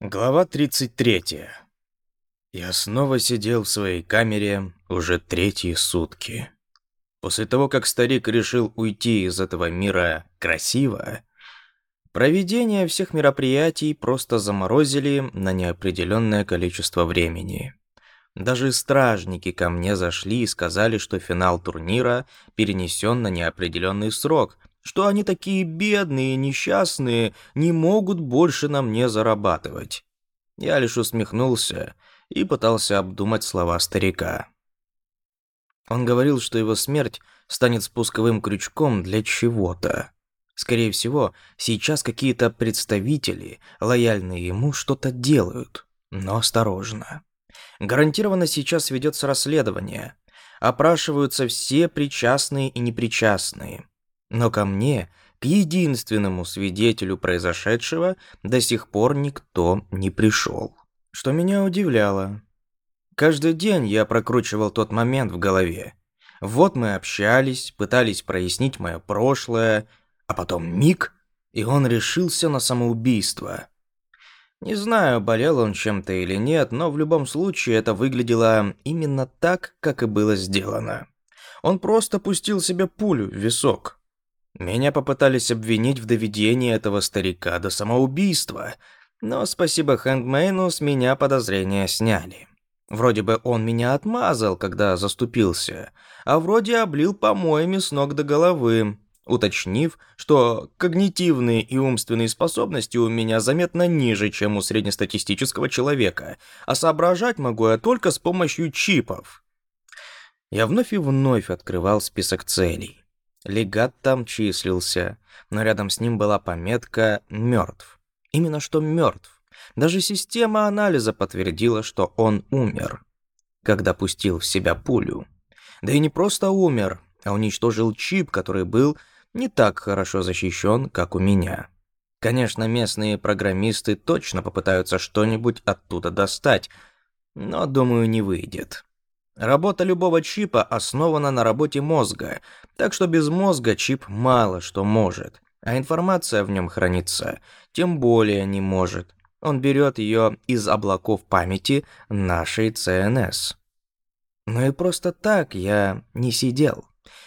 Глава 33. Я снова сидел в своей камере уже третьи сутки. После того, как старик решил уйти из этого мира красиво, проведение всех мероприятий просто заморозили на неопределенное количество времени. Даже стражники ко мне зашли и сказали, что финал турнира перенесен на неопределенный срок, что они такие бедные несчастные, не могут больше на мне зарабатывать. Я лишь усмехнулся и пытался обдумать слова старика. Он говорил, что его смерть станет спусковым крючком для чего-то. Скорее всего, сейчас какие-то представители, лояльные ему, что-то делают, но осторожно. Гарантированно сейчас ведется расследование. Опрашиваются все причастные и непричастные. Но ко мне, к единственному свидетелю произошедшего, до сих пор никто не пришел. Что меня удивляло. Каждый день я прокручивал тот момент в голове. Вот мы общались, пытались прояснить мое прошлое, а потом миг, и он решился на самоубийство. Не знаю, болел он чем-то или нет, но в любом случае это выглядело именно так, как и было сделано. Он просто пустил себе пулю в висок. Меня попытались обвинить в доведении этого старика до самоубийства, но спасибо хендмейну с меня подозрения сняли. Вроде бы он меня отмазал, когда заступился, а вроде облил помоями с ног до головы, уточнив, что когнитивные и умственные способности у меня заметно ниже, чем у среднестатистического человека, а соображать могу я только с помощью чипов. Я вновь и вновь открывал список целей. Легат там числился, но рядом с ним была пометка «мертв». Именно что мертв. Даже система анализа подтвердила, что он умер, когда пустил в себя пулю. Да и не просто умер, а уничтожил чип, который был не так хорошо защищен, как у меня. Конечно, местные программисты точно попытаются что-нибудь оттуда достать, но, думаю, не выйдет. Работа любого чипа основана на работе мозга, так что без мозга чип мало что может, а информация в нем хранится, тем более не может. Он берет ее из облаков памяти нашей ЦНС. Но ну и просто так я не сидел.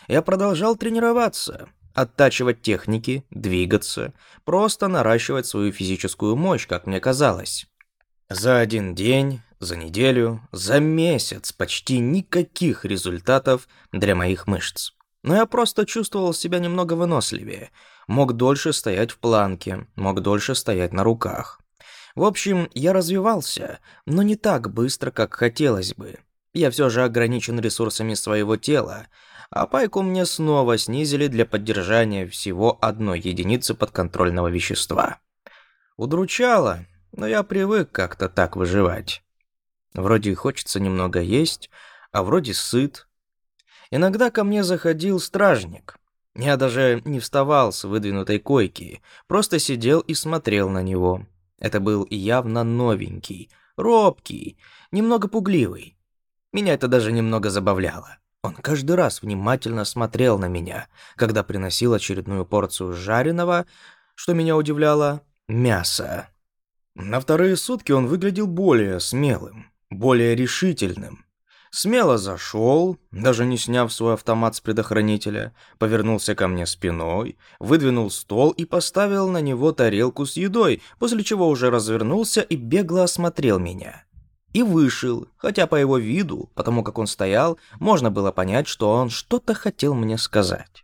Я продолжал тренироваться, оттачивать техники, двигаться, просто наращивать свою физическую мощь, как мне казалось. За один день, за неделю, за месяц почти никаких результатов для моих мышц. Но я просто чувствовал себя немного выносливее. Мог дольше стоять в планке, мог дольше стоять на руках. В общем, я развивался, но не так быстро, как хотелось бы. Я все же ограничен ресурсами своего тела, а пайку мне снова снизили для поддержания всего одной единицы подконтрольного вещества. Удручало, но я привык как-то так выживать. Вроде хочется немного есть, а вроде сыт. Иногда ко мне заходил стражник. Я даже не вставал с выдвинутой койки, просто сидел и смотрел на него. Это был явно новенький, робкий, немного пугливый. Меня это даже немного забавляло. Он каждый раз внимательно смотрел на меня, когда приносил очередную порцию жареного, что меня удивляло, мяса. На вторые сутки он выглядел более смелым, более решительным. Смело зашел, даже не сняв свой автомат с предохранителя, повернулся ко мне спиной, выдвинул стол и поставил на него тарелку с едой, после чего уже развернулся и бегло осмотрел меня. И вышел, хотя по его виду, потому как он стоял, можно было понять, что он что-то хотел мне сказать.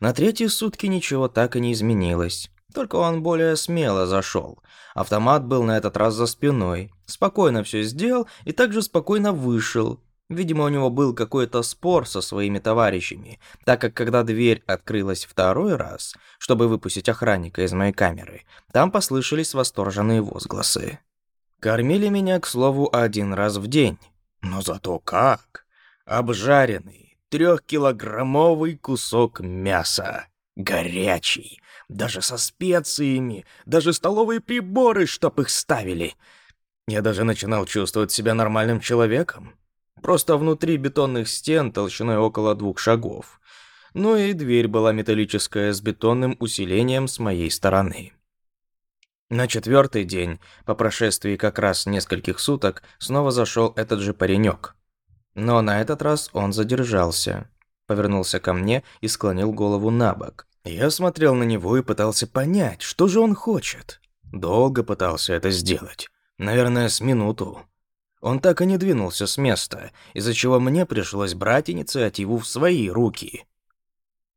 На третьи сутки ничего так и не изменилось. Только он более смело зашел. Автомат был на этот раз за спиной. Спокойно все сделал и также спокойно вышел. Видимо, у него был какой-то спор со своими товарищами, так как когда дверь открылась второй раз, чтобы выпустить охранника из моей камеры, там послышались восторженные возгласы. Кормили меня, к слову, один раз в день. Но зато как! Обжаренный, трехкилограммовый кусок мяса. Горячий, даже со специями, даже столовые приборы, чтоб их ставили. Я даже начинал чувствовать себя нормальным человеком. Просто внутри бетонных стен толщиной около двух шагов. Ну и дверь была металлическая с бетонным усилением с моей стороны. На четвертый день, по прошествии как раз нескольких суток, снова зашел этот же паренек. Но на этот раз он задержался, повернулся ко мне и склонил голову на бок – я смотрел на него и пытался понять, что же он хочет. Долго пытался это сделать. Наверное, с минуту. Он так и не двинулся с места, из-за чего мне пришлось брать инициативу в свои руки.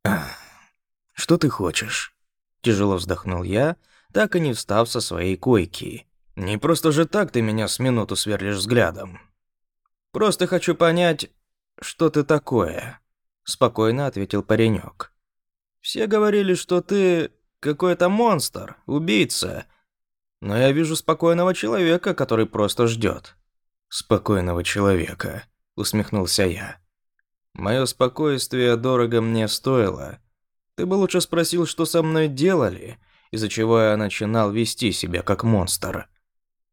«А, «Что ты хочешь?» Тяжело вздохнул я, так и не встав со своей койки. «Не просто же так ты меня с минуту сверлишь взглядом. Просто хочу понять, что ты такое», — спокойно ответил паренек. Все говорили, что ты какой-то монстр, убийца. Но я вижу спокойного человека, который просто ждет. Спокойного человека, усмехнулся я. Мое спокойствие дорого мне стоило. Ты бы лучше спросил, что со мной делали, из-за чего я начинал вести себя как монстр.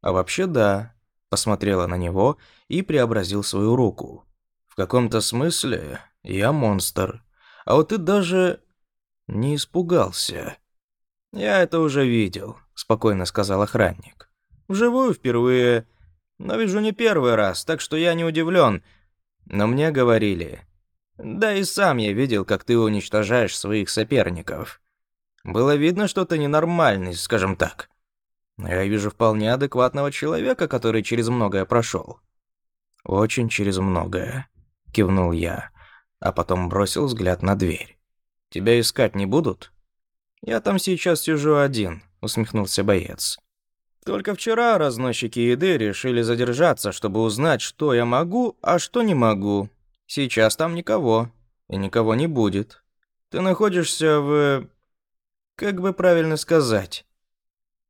А вообще да, посмотрела на него и преобразил свою руку. В каком-то смысле я монстр. А вот ты даже не испугался. «Я это уже видел», — спокойно сказал охранник. «Вживую впервые, но вижу не первый раз, так что я не удивлен. Но мне говорили. Да и сам я видел, как ты уничтожаешь своих соперников. Было видно, что ты ненормальный, скажем так. Я вижу вполне адекватного человека, который через многое прошел». «Очень через многое», — кивнул я, а потом бросил взгляд на дверь. Тебя искать не будут?» «Я там сейчас сижу один», — усмехнулся боец. «Только вчера разносчики еды решили задержаться, чтобы узнать, что я могу, а что не могу. Сейчас там никого, и никого не будет. Ты находишься в... как бы правильно сказать?»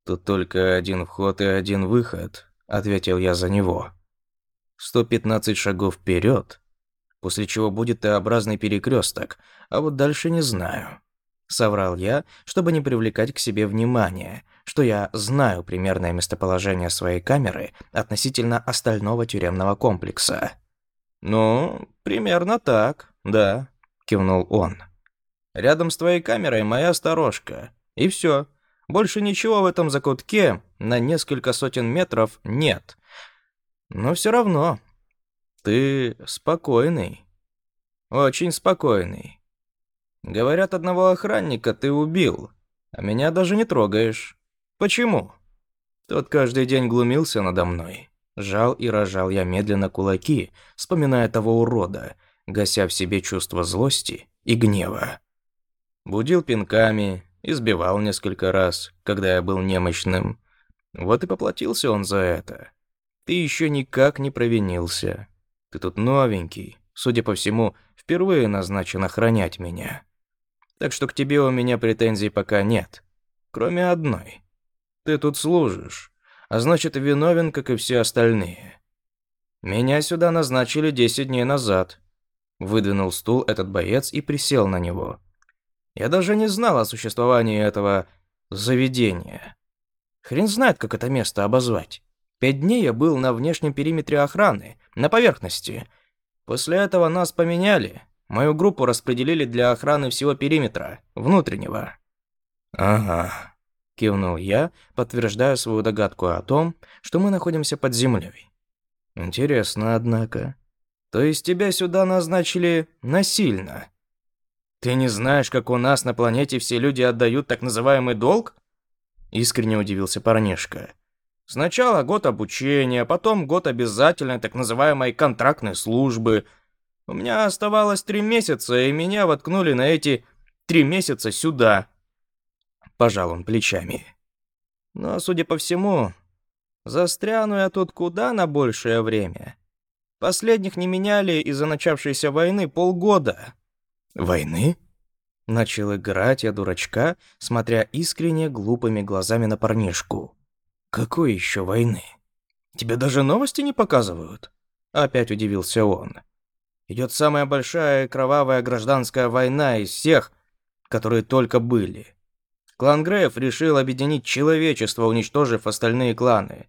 «Тут только один вход и один выход», — ответил я за него. «115 шагов вперед, после чего будет Т-образный перекресток, а вот дальше не знаю». Соврал я, чтобы не привлекать к себе внимание, что я знаю примерное местоположение своей камеры относительно остального тюремного комплекса. «Ну, примерно так, да», — кивнул он. «Рядом с твоей камерой моя сторожка. И все. Больше ничего в этом закутке на несколько сотен метров нет. Но все равно. Ты спокойный. Очень спокойный. Говорят, одного охранника ты убил, а меня даже не трогаешь. Почему?» Тот каждый день глумился надо мной. Жал и рожал я медленно кулаки, вспоминая того урода, гася в себе чувство злости и гнева. Будил пинками, избивал несколько раз, когда я был немощным. Вот и поплатился он за это. Ты еще никак не провинился. Ты тут новенький, судя по всему, впервые назначен охранять меня. Так что к тебе у меня претензий пока нет. Кроме одной. Ты тут служишь, а значит, виновен, как и все остальные. Меня сюда назначили 10 дней назад. Выдвинул стул этот боец и присел на него. Я даже не знал о существовании этого заведения. Хрен знает, как это место обозвать. Пять дней я был на внешнем периметре охраны, на поверхности. После этого нас поменяли, Мою группу распределили для охраны всего периметра, внутреннего». «Ага», – кивнул я, подтверждая свою догадку о том, что мы находимся под землей. «Интересно, однако. То есть тебя сюда назначили насильно?» «Ты не знаешь, как у нас на планете все люди отдают так называемый долг?» Искренне удивился парнишка. «Сначала год обучения, потом год обязательной так называемой контрактной службы – у меня оставалось три месяца, и меня воткнули на эти три месяца сюда. Пожал он плечами. Но, судя по всему, застряну я тут куда на большее время. Последних не меняли из-за начавшейся войны полгода. Войны? Начал играть я дурачка, смотря искренне глупыми глазами на парнишку. «Какой еще войны? Тебе даже новости не показывают?» Опять удивился он идет самая большая кровавая гражданская война из всех, которые только были. Клан Греев решил объединить человечество, уничтожив остальные кланы.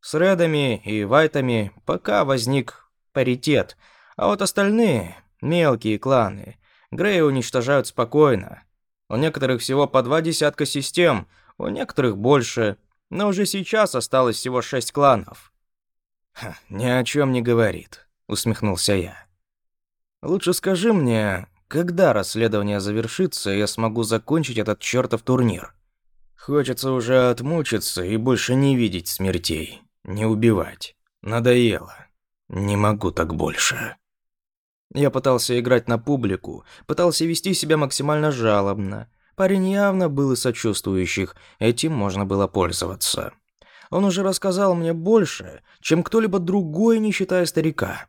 С Редами и Вайтами пока возник паритет, а вот остальные – мелкие кланы. Греи уничтожают спокойно. У некоторых всего по два десятка систем, у некоторых больше, но уже сейчас осталось всего шесть кланов. «Ни о чем не говорит», — усмехнулся я. Лучше скажи мне, когда расследование завершится, я смогу закончить этот чертов турнир. Хочется уже отмучиться и больше не видеть смертей, не убивать. Надоело. Не могу так больше. Я пытался играть на публику, пытался вести себя максимально жалобно. Парень явно был из сочувствующих, этим можно было пользоваться. Он уже рассказал мне больше, чем кто-либо другой, не считая старика.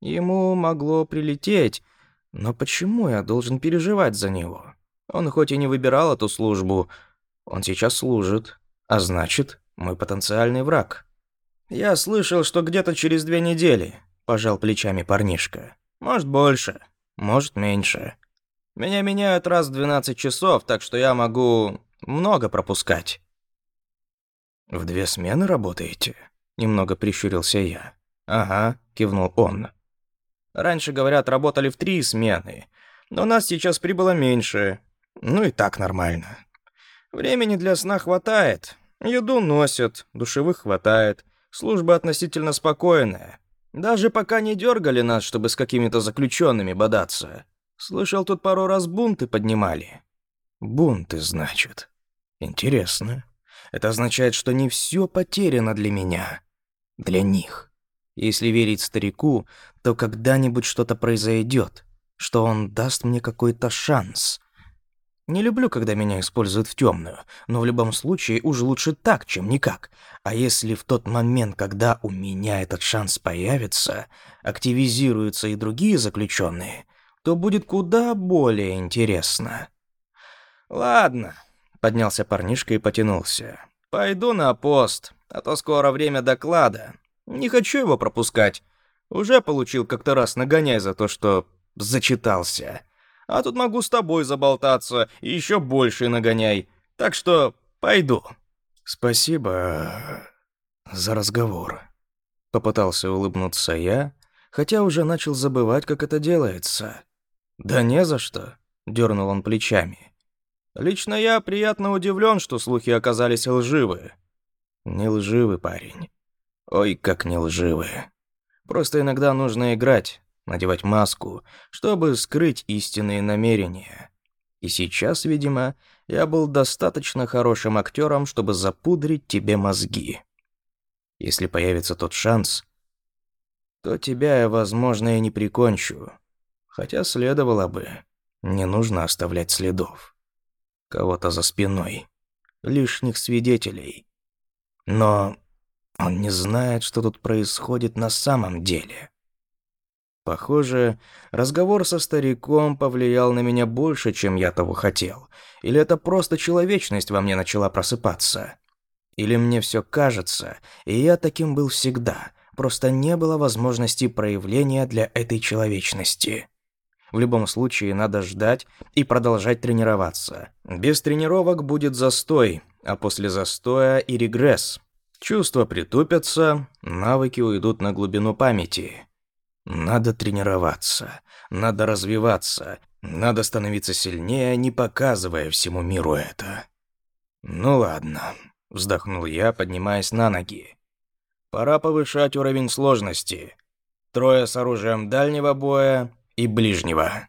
Ему могло прилететь, но почему я должен переживать за него? Он хоть и не выбирал эту службу, он сейчас служит, а значит, мой потенциальный враг. Я слышал, что где-то через две недели, пожал плечами парнишка. Может, больше, может, меньше. Меня меняют раз в 12 часов, так что я могу много пропускать. В две смены работаете? Немного прищурился я. Ага, кивнул он. Раньше, говорят, работали в три смены, но нас сейчас прибыло меньше. Ну и так нормально. Времени для сна хватает. Еду носят, душевых хватает. Служба относительно спокойная. Даже пока не дергали нас, чтобы с какими-то заключенными бодаться. Слышал, тут пару раз бунты поднимали. Бунты, значит. Интересно. Это означает, что не все потеряно для меня. Для них. Если верить старику, то когда-нибудь что-то произойдет, что он даст мне какой-то шанс. Не люблю, когда меня используют в темную, но в любом случае уж лучше так, чем никак. А если в тот момент, когда у меня этот шанс появится, активизируются и другие заключенные, то будет куда более интересно. Ладно, поднялся парнишка и потянулся. Пойду на пост, а то скоро время доклада. Не хочу его пропускать. Уже получил как-то раз нагоняй за то, что зачитался. А тут могу с тобой заболтаться, и еще больше нагоняй. Так что пойду». «Спасибо за разговор», — попытался улыбнуться я, хотя уже начал забывать, как это делается. «Да не за что», — дернул он плечами. «Лично я приятно удивлен, что слухи оказались лживы». «Не лживый парень. Ой, как не лживые. Просто иногда нужно играть, надевать маску, чтобы скрыть истинные намерения. И сейчас, видимо, я был достаточно хорошим актером, чтобы запудрить тебе мозги. Если появится тот шанс, то тебя я, возможно, и не прикончу. Хотя следовало бы. Не нужно оставлять следов. Кого-то за спиной. Лишних свидетелей. Но он не знает, что тут происходит на самом деле. Похоже, разговор со стариком повлиял на меня больше, чем я того хотел. Или это просто человечность во мне начала просыпаться. Или мне все кажется, и я таким был всегда, просто не было возможности проявления для этой человечности. В любом случае, надо ждать и продолжать тренироваться. Без тренировок будет застой, а после застоя и регресс. Чувства притупятся, навыки уйдут на глубину памяти. Надо тренироваться, надо развиваться, надо становиться сильнее, не показывая всему миру это. Ну ладно, вздохнул я, поднимаясь на ноги. Пора повышать уровень сложности. Трое с оружием дальнего боя и ближнего.